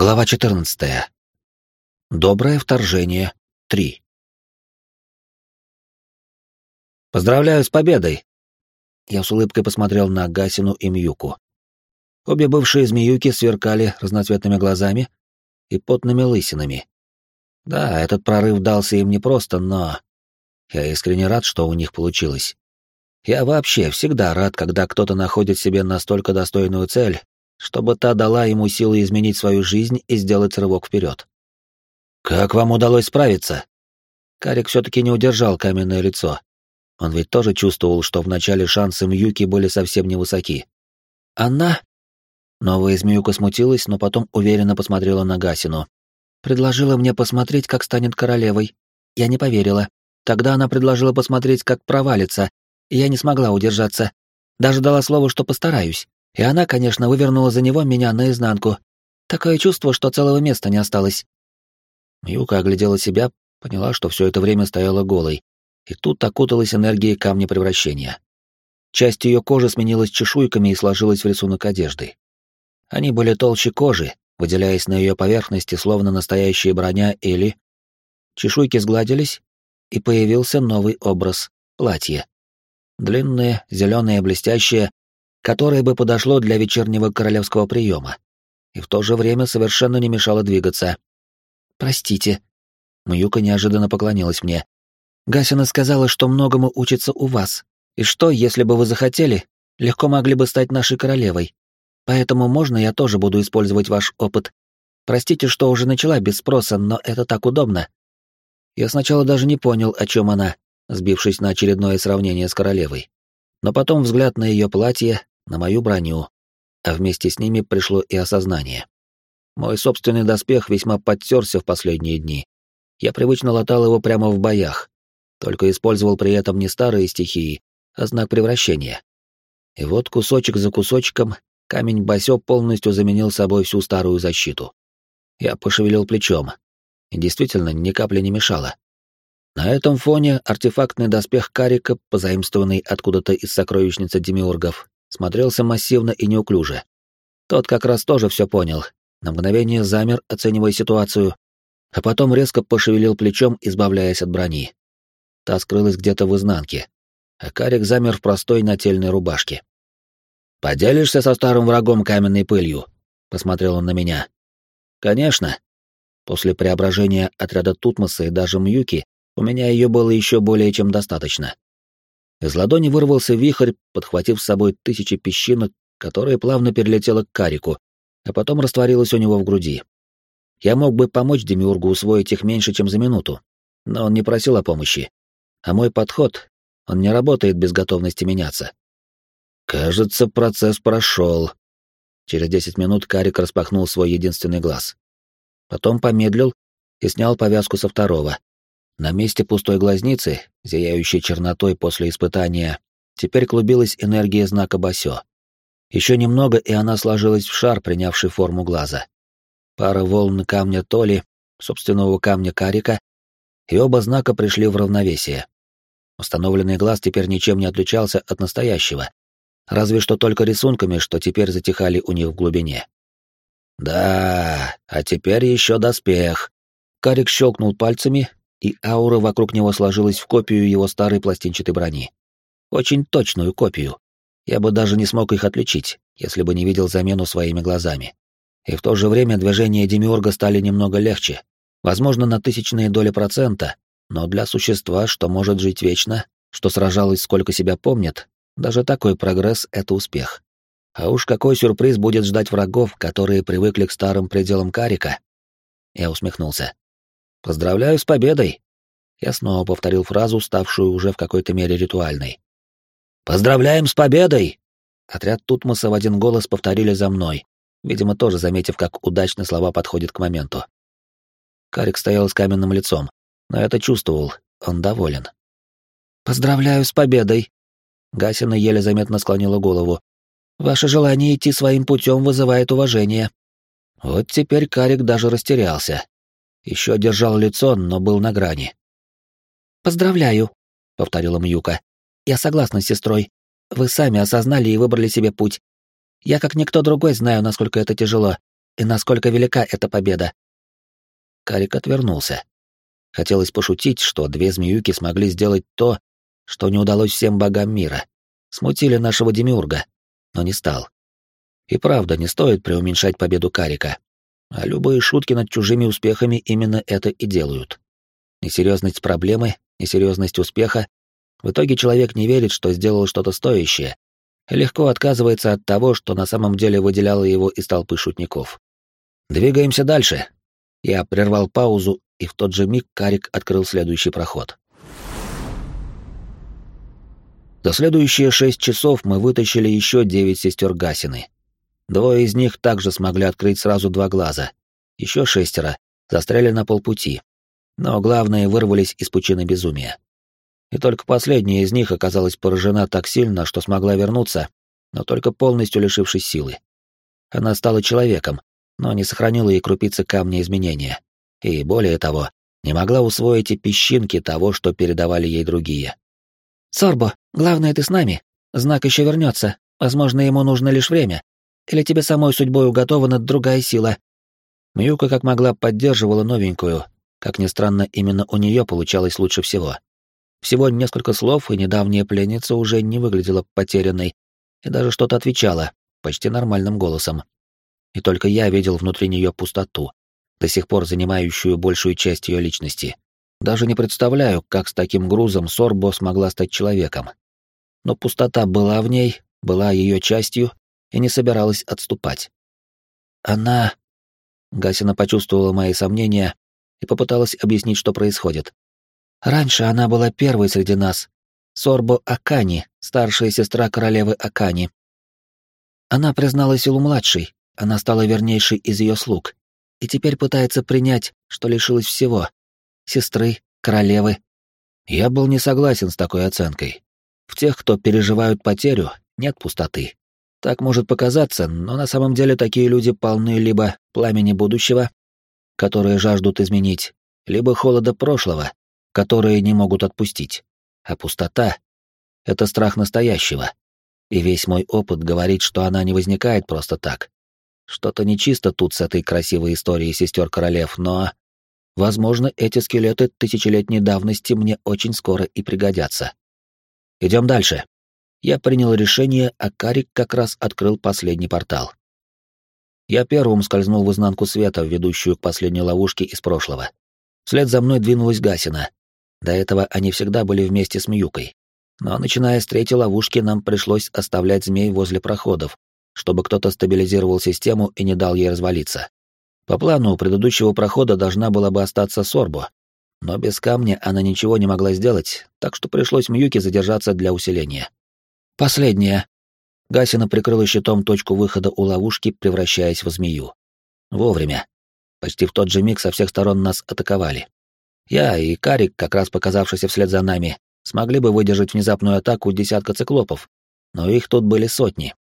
Глава 14. Доброе вторжение 3. Поздравляю с победой. Я с улыбкой посмотрел на Гасину и Мьюку. Обе бывшие змеюки сверкали разноцветными глазами и потными лысинами. Да, этот прорыв дался им непросто, но я искренне рад, что у них получилось. Я вообще всегда рад, когда кто-то находит себе настолько достойную цель, чтобы та дала ему силы изменить свою жизнь и сделать рывок вперед. «Как вам удалось справиться?» Карик все-таки не удержал каменное лицо. Он ведь тоже чувствовал, что вначале шансы Мьюки были совсем невысоки. «Она?» Новая змеюка смутилась, но потом уверенно посмотрела на Гасину. «Предложила мне посмотреть, как станет королевой. Я не поверила. Тогда она предложила посмотреть, как провалится, я не смогла удержаться. Даже дала слово, что постараюсь. И она, конечно, вывернула за него меня наизнанку. Такое чувство, что целого места не осталось. Юка оглядела себя, поняла, что все это время стояла голой, и тут окуталась энергией камня превращения. Часть ее кожи сменилась чешуйками и сложилась в рисунок одежды. Они были толще кожи, выделяясь на ее поверхности, словно настоящая броня или... Чешуйки сгладились, и появился новый образ — платье. Длинное, зеленое, блестящее, которое бы подошло для вечернего королевского приема, и в то же время совершенно не мешало двигаться. «Простите». Маюка неожиданно поклонилась мне. «Гасина сказала, что многому учится у вас, и что, если бы вы захотели, легко могли бы стать нашей королевой. Поэтому можно я тоже буду использовать ваш опыт. Простите, что уже начала без спроса, но это так удобно». Я сначала даже не понял, о чем она, сбившись на очередное сравнение с королевой. Но потом взгляд на ее платье, на мою броню, а вместе с ними пришло и осознание. Мой собственный доспех весьма подтерся в последние дни. Я привычно латал его прямо в боях, только использовал при этом не старые стихии, а знак превращения. И вот кусочек за кусочком камень Басё полностью заменил собой всю старую защиту. Я пошевелил плечом, и действительно ни капли не мешало. На этом фоне артефактный доспех Карика, позаимствованный откуда-то из сокровищницы демиургов, смотрелся массивно и неуклюже. Тот как раз тоже все понял, на мгновение замер, оценивая ситуацию, а потом резко пошевелил плечом, избавляясь от брони. Та скрылась где-то в изнанке, а Карик замер в простой нательной рубашке. «Поделишься со старым врагом каменной пылью?» — посмотрел он на меня. «Конечно». После преображения отряда Тутмоса и даже Мьюки у меня ее было еще более чем достаточно. Из ладони вырвался вихрь, подхватив с собой тысячи песчинок, которая плавно перелетела к карику, а потом растворилась у него в груди. Я мог бы помочь Демиургу усвоить их меньше, чем за минуту, но он не просил о помощи. А мой подход, он не работает без готовности меняться. Кажется, процесс прошел. Через десять минут Карик распахнул свой единственный глаз. Потом помедлил и снял повязку со второго. На месте пустой глазницы, зияющей чернотой после испытания, теперь клубилась энергия знака Басё. Еще немного, и она сложилась в шар, принявший форму глаза. Пара волн камня Толи, собственного камня Карика, и оба знака пришли в равновесие. Установленный глаз теперь ничем не отличался от настоящего, разве что только рисунками, что теперь затихали у них в глубине. «Да, а теперь еще доспех». Карик щелкнул пальцами, и аура вокруг него сложилась в копию его старой пластинчатой брони. Очень точную копию. Я бы даже не смог их отличить, если бы не видел замену своими глазами. И в то же время движения Демиурга стали немного легче, возможно, на тысячные доли процента, но для существа, что может жить вечно, что сражалось сколько себя помнит, даже такой прогресс — это успех. А уж какой сюрприз будет ждать врагов, которые привыкли к старым пределам Карика? Я усмехнулся. «Поздравляю с победой!» Я снова повторил фразу, ставшую уже в какой-то мере ритуальной. «Поздравляем с победой!» Отряд Тутмоса в один голос повторили за мной, видимо, тоже заметив, как удачно слова подходят к моменту. Карик стоял с каменным лицом, но это чувствовал, он доволен. «Поздравляю с победой!» Гасина еле заметно склонила голову. «Ваше желание идти своим путем вызывает уважение». Вот теперь Карик даже растерялся, еще держал лицо, но был на грани. «Поздравляю», — повторила Мьюка. «Я согласна с сестрой. Вы сами осознали и выбрали себе путь. Я, как никто другой, знаю, насколько это тяжело. и насколько велика эта победа?» Карик отвернулся. Хотелось пошутить, что две змеюки смогли сделать то, что не удалось всем богам мира. Смутили нашего демиурга, но не стал. И правда, не стоит преуменьшать победу Карика. А любые шутки над чужими успехами именно это и делают. Несерьезность проблемы, несерьезность успеха. В итоге человек не верит, что сделал что-то стоящее, и легко отказывается от того, что на самом деле выделяло его из толпы шутников. Двигаемся дальше. Я прервал паузу, и в тот же миг Карик открыл следующий проход. За следующие шесть часов мы вытащили еще девять сестер Гасины. Двое из них также смогли открыть сразу два глаза. Еще шестеро застряли на полпути. Но главные вырвались из пучины безумия. И только последняя из них оказалась поражена так сильно, что смогла вернуться, но только полностью лишившись силы. Она стала человеком, но не сохранила и крупицы камня изменения. И более того, не могла усвоить и песчинки того, что передавали ей другие. «Сорбо, главное, ты с нами. Знак еще вернется. Возможно, ему нужно лишь время. Или тебе самой судьбой уготована другая сила?» Мьюка как могла поддерживала новенькую. Как ни странно, именно у нее получалось лучше всего. Всего несколько слов, и недавняя пленница уже не выглядела потерянной, и даже что-то отвечала, почти нормальным голосом. И только я видел внутри нее пустоту, до сих пор занимающую большую часть ее личности. Даже не представляю, как с таким грузом Сорбо смогла стать человеком. Но пустота была в ней, была ее частью и не собиралась отступать. Она... Гасина почувствовала мои сомнения и попыталась объяснить, что происходит. Раньше она была первой среди нас. Сорбо Акани, старшая сестра королевы Акани. Она признала силу младшей, она стала вернейшей из ее слуг, и теперь пытается принять, что лишилась всего — сестры, королевы. Я был не согласен с такой оценкой. В тех, кто переживают потерю, нет пустоты. Так может показаться, но на самом деле такие люди полны либо пламени будущего, которые жаждут изменить, либо холода прошлого, которые не могут отпустить. А пустота — это страх настоящего. И весь мой опыт говорит, что она не возникает просто так. Что-то нечисто тут с этой красивой историей сестер королев, но... Возможно, эти скелеты тысячелетней давности мне очень скоро и пригодятся. Идем дальше. Я принял решение, а Карик как раз открыл последний портал. Я первым скользнул в изнанку света, ведущую к последней ловушке из прошлого. Вслед за мной двинулась Гасина, до этого они всегда были вместе с Миюкой. Но начиная с третьей ловушки, нам пришлось оставлять змей возле проходов, чтобы кто-то стабилизировал систему и не дал ей развалиться. По плану, у предыдущего прохода должна была бы остаться Сорбо, но без камня она ничего не могла сделать, так что пришлось Мьюке задержаться для усиления. Последняя. Гасина прикрыла щитом точку выхода у ловушки, превращаясь в змею. Вовремя. Почти в тот же миг со всех сторон нас атаковали. Я и Карик, как раз показавшийся вслед за нами, смогли бы выдержать внезапную атаку десятка циклопов, но их тут были сотни.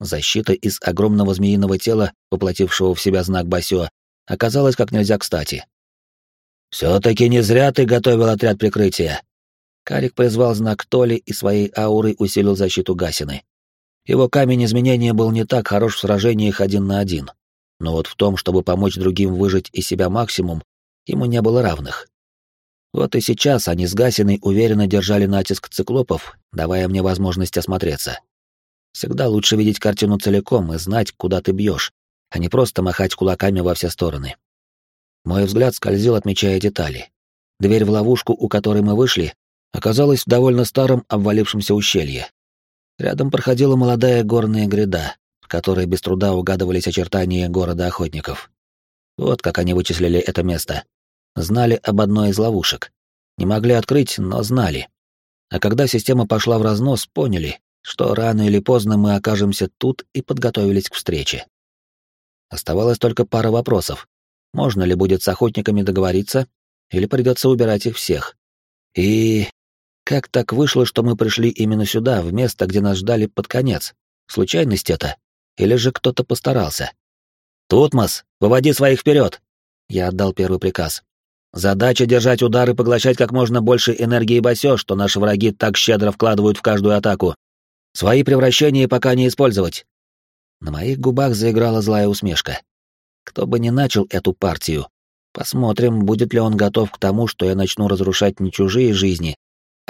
Защита из огромного змеиного тела, воплотившего в себя знак Басё, оказалась как нельзя кстати. «Все-таки не зря ты готовил отряд прикрытия!» Карик призвал знак Толи и своей аурой усилил защиту Гасины. Его камень изменения был не так хорош в сражениях один на один, но вот в том, чтобы помочь другим выжить из себя максимум, ему не было равных. Вот и сейчас они с Гасиной уверенно держали натиск циклопов, давая мне возможность осмотреться. Всегда лучше видеть картину целиком и знать, куда ты бьешь, а не просто махать кулаками во все стороны. Мой взгляд скользил, отмечая детали. Дверь в ловушку, у которой мы вышли, оказалась в довольно старом обвалившемся ущелье. Рядом проходила молодая горная гряда, в которой без труда угадывались очертания города охотников. Вот как они вычислили это место знали об одной из ловушек. Не могли открыть, но знали. А когда система пошла в разнос, поняли, что рано или поздно мы окажемся тут и подготовились к встрече. Оставалось только пара вопросов. Можно ли будет с охотниками договориться, или придется убирать их всех? И как так вышло, что мы пришли именно сюда, в место, где нас ждали под конец? Случайность это? Или же кто-то постарался? «Тутмос, выводи своих вперед!» Я отдал первый приказ. Задача — держать удар и поглощать как можно больше энергии басё, что наши враги так щедро вкладывают в каждую атаку. Свои превращения пока не использовать. На моих губах заиграла злая усмешка. Кто бы ни начал эту партию, посмотрим, будет ли он готов к тому, что я начну разрушать не чужие жизни,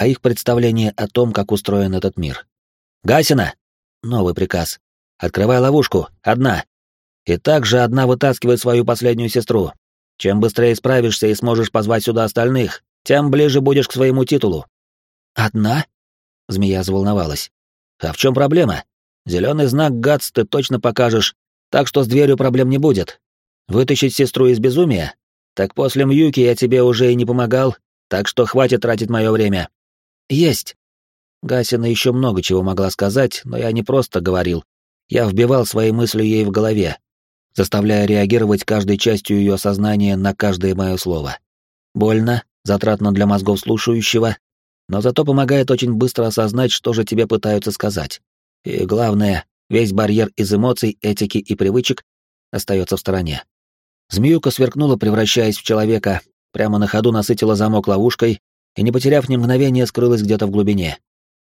а их представление о том, как устроен этот мир. «Гасина!» Новый приказ. «Открывай ловушку. Одна. И также одна вытаскивай свою последнюю сестру. Чем быстрее справишься и сможешь позвать сюда остальных, тем ближе будешь к своему титулу». «Одна?» Змея заволновалась. «А в чем проблема? Зеленый знак Гатс ты точно покажешь, так что с дверью проблем не будет. Вытащить сестру из безумия? Так после Мьюки я тебе уже и не помогал, так что хватит тратить мое время». «Есть». Гасина еще много чего могла сказать, но я не просто говорил. Я вбивал свои мысли ей в голове, заставляя реагировать каждой частью ее сознания на каждое мое слово. Больно, затратно для мозгов слушающего, но зато помогает очень быстро осознать, что же тебе пытаются сказать. И главное, весь барьер из эмоций, этики и привычек остается в стороне. Змеюка сверкнула, превращаясь в человека, прямо на ходу насытила замок ловушкой и, не потеряв ни мгновения, скрылась где-то в глубине.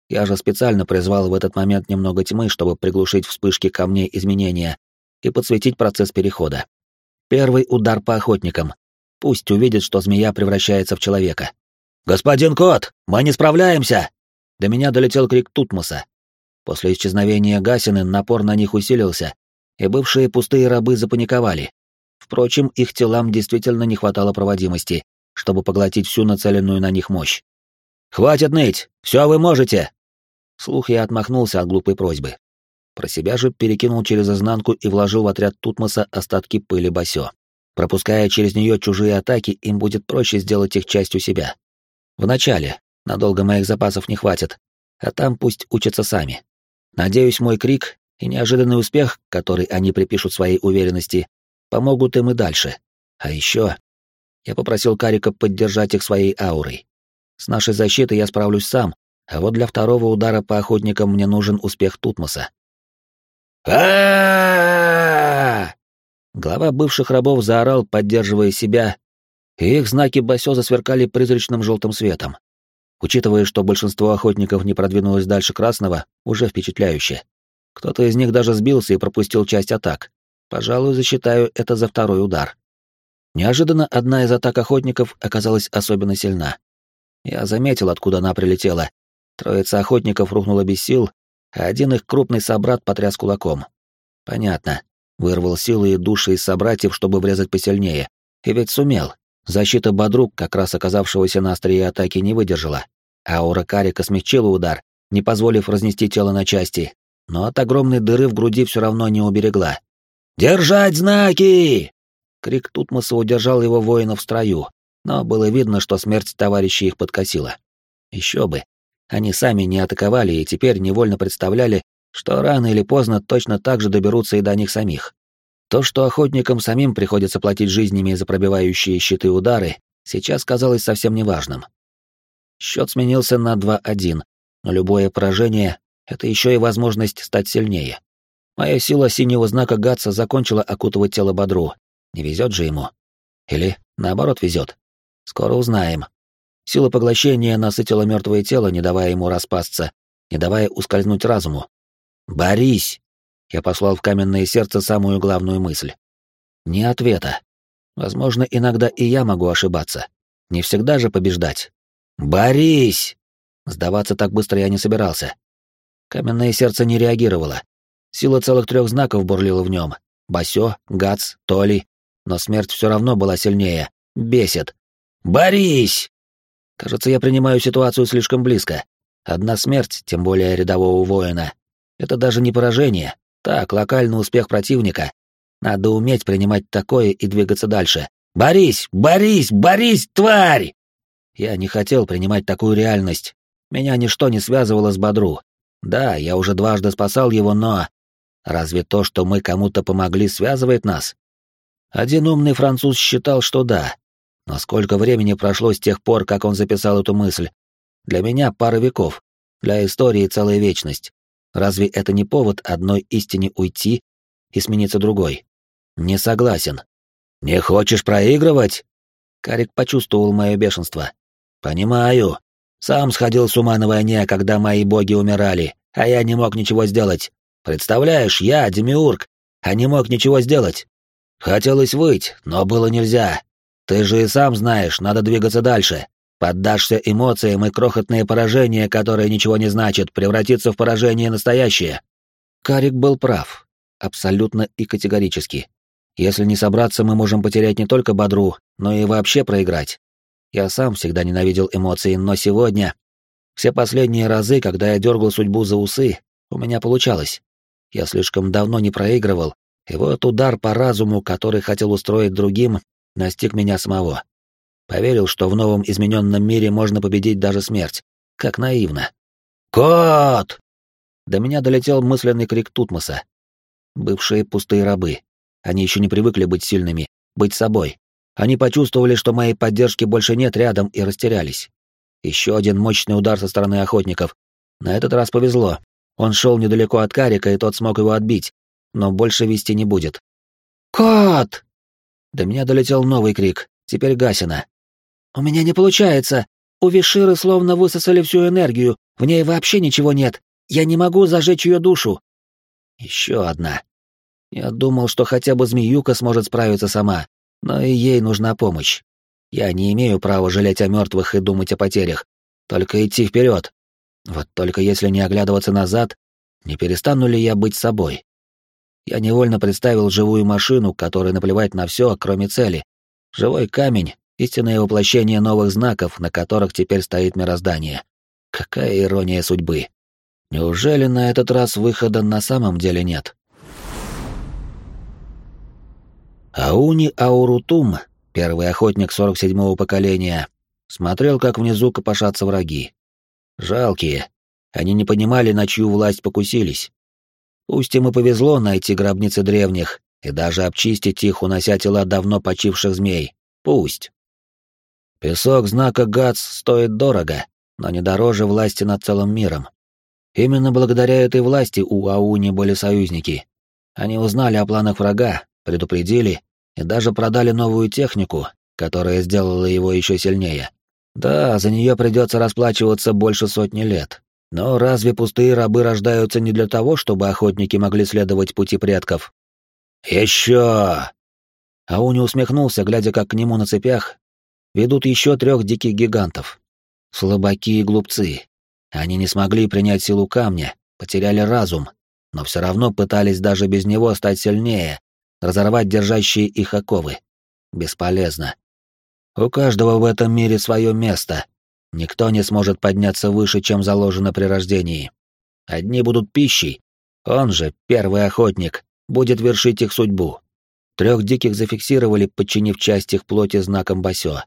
Я же специально призвал в этот момент немного тьмы, чтобы приглушить вспышки камней изменения и подсветить процесс перехода. Первый удар по охотникам. Пусть увидит, что змея превращается в человека. «Господин Кот, мы не справляемся!» До меня долетел крик Тутмоса. После исчезновения Гасины напор на них усилился, и бывшие пустые рабы запаниковали. Впрочем, их телам действительно не хватало проводимости, чтобы поглотить всю нацеленную на них мощь. «Хватит ныть! Все вы можете!» Слух я отмахнулся от глупой просьбы. Про себя же перекинул через изнанку и вложил в отряд Тутмоса остатки пыли Басё. Пропуская через нее чужие атаки, им будет проще сделать их частью себя. Вначале, надолго моих запасов не хватит, а там пусть учатся сами. Надеюсь, мой крик и неожиданный успех, который они припишут своей уверенности, помогут им и дальше. А еще я попросил Карика поддержать их своей аурой. С нашей защитой я справлюсь сам, а вот для второго удара по охотникам мне нужен успех Тутмоса. а Глава бывших рабов заорал, поддерживая себя, и их знаки басё засверкали призрачным желтым светом. Учитывая, что большинство охотников не продвинулось дальше красного, уже впечатляюще. Кто-то из них даже сбился и пропустил часть атак. Пожалуй, засчитаю это за второй удар. Неожиданно одна из атак охотников оказалась особенно сильна. Я заметил, откуда она прилетела, Троица охотников рухнула без сил, а один их крупный собрат потряс кулаком. Понятно. Вырвал силы и души из собратьев, чтобы врезать посильнее. И ведь сумел. Защита Бодрук, как раз оказавшегося на острие атаки, не выдержала. Аура Карика смягчила удар, не позволив разнести тело на части, но от огромной дыры в груди все равно не уберегла. «Держать знаки!» Крик Тутмоса удержал его воинов в строю, но было видно, что смерть товарища их подкосила. Еще бы, они сами не атаковали и теперь невольно представляли, что рано или поздно точно так же доберутся и до них самих. То, что охотникам самим приходится платить жизнями за пробивающие щиты удары, сейчас казалось совсем неважным. Счет сменился на 2-1, но любое поражение — это еще и возможность стать сильнее. Моя сила синего знака Гатса закончила окутывать тело Бодру. Не везет же ему. Или, наоборот, везет. Скоро узнаем. Сила поглощения насытила мертвое тело, не давая ему распасться, не давая ускользнуть разуму. «Борись!» Я послал в каменное сердце самую главную мысль. Не ответа. Возможно, иногда и я могу ошибаться. Не всегда же побеждать. «Борись!» Сдаваться так быстро я не собирался. Каменное сердце не реагировало. Сила целых трех знаков бурлила в нем. Басё, Гац, Толи. Но смерть все равно была сильнее. Бесит. «Борись!» Кажется, я принимаю ситуацию слишком близко. Одна смерть, тем более рядового воина, это даже не поражение. Так, локальный успех противника. Надо уметь принимать такое и двигаться дальше. «Борись! Борись! Борись, тварь!» Я не хотел принимать такую реальность. Меня ничто не связывало с Бодру. Да, я уже дважды спасал его, но... Разве то, что мы кому-то помогли, связывает нас? Один умный француз считал, что да, но сколько времени прошло с тех пор, как он записал эту мысль? Для меня пара веков, для истории целая вечность. Разве это не повод одной истине уйти и смениться другой? Не согласен. Не хочешь проигрывать? Карик почувствовал мое бешенство. Понимаю. Сам сходил с ума на войне, когда мои боги умирали, а я не мог ничего сделать. Представляешь, я, Демиург, а не мог ничего сделать. Хотелось выть, но было нельзя. Ты же и сам знаешь, надо двигаться дальше. Поддашься эмоциям, и крохотное поражение, которое ничего не значит, превратится в поражение настоящее. Карик был прав. Абсолютно и категорически. Если не собраться, мы можем потерять не только Бодру, но и вообще проиграть. Я сам всегда ненавидел эмоции, но сегодня... Все последние разы, когда я дергал судьбу за усы, у меня получалось. Я слишком давно не проигрывал, и вот удар по разуму, который хотел устроить другим, настиг меня самого. Поверил, что в новом измененном мире можно победить даже смерть. Как наивно. «Кот!» До меня долетел мысленный крик Тутмоса. Бывшие пустые рабы. Они еще не привыкли быть сильными, быть собой. Они почувствовали, что моей поддержки больше нет рядом и растерялись. Еще один мощный удар со стороны охотников. На этот раз повезло. Он шел недалеко от Карика, и тот смог его отбить, но больше вести не будет. «Кот!» До меня долетел новый крик, теперь Гасина. «У меня не получается. У Виширы словно высосали всю энергию, в ней вообще ничего нет. Я не могу зажечь ее душу». Еще одна. Я думал, что хотя бы змеюка сможет справиться сама, но и ей нужна помощь. Я не имею права жалеть о мертвых и думать о потерях, только идти вперед. Вот только если не оглядываться назад, не перестану ли я быть собой? Я невольно представил живую машину, которой наплевать на все, кроме цели. Живой камень, истинное воплощение новых знаков, на которых теперь стоит мироздание. Какая ирония судьбы. Неужели на этот раз выхода на самом деле нет? Ауни Аурутум, первый охотник 47-го поколения, смотрел, как внизу копошатся враги. Жалкие. Они не понимали, на чью власть покусились. Пусть им и повезло найти гробницы древних и даже обчистить их, унося тела давно почивших змей. Пусть. Песок знака ГАЦ стоит дорого, но не дороже власти над целым миром. Именно благодаря этой власти у Ауни были союзники. Они узнали о планах врага, предупредили и даже продали новую технику, которая сделала его еще сильнее. Да, за нее придется расплачиваться больше сотни лет. Но разве пустые рабы рождаются не для того, чтобы охотники могли следовать пути предков? Еще! Ауни усмехнулся, глядя, как к нему на цепях ведут еще трех диких гигантов. Слабаки и глупцы. Они не смогли принять силу камня, потеряли разум, но все равно пытались даже без него стать сильнее, разорвать держащие их оковы. Бесполезно. У каждого в этом мире свое место. Никто не сможет подняться выше, чем заложено при рождении. Одни будут пищей, он же, первый охотник, будет вершить их судьбу. Трех диких зафиксировали, подчинив часть их плоти знаком Басё.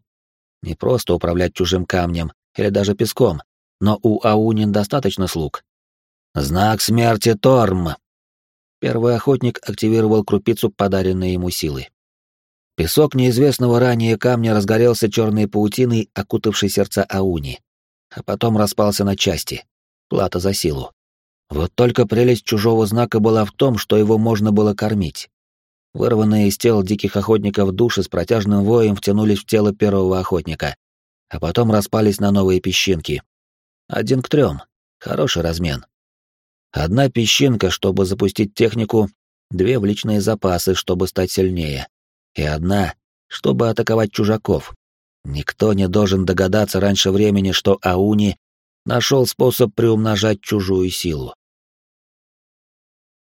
Не просто управлять чужим камнем или даже песком, но у Аунин достаточно слуг. Знак смерти Торм. Первый охотник активировал крупицу подаренной ему силы. Песок неизвестного ранее камня разгорелся черной паутиной, окутавшей сердца Ауни, а потом распался на части. Плата за силу. Вот только прелесть чужого знака была в том, что его можно было кормить. Вырванные из тел диких охотников души с протяжным воем втянулись в тело первого охотника, а потом распались на новые песчинки. Один к трем. Хороший размен. Одна песчинка, чтобы запустить технику, две в личные запасы, чтобы стать сильнее, и одна, чтобы атаковать чужаков. Никто не должен догадаться раньше времени, что Ауни нашел способ приумножать чужую силу.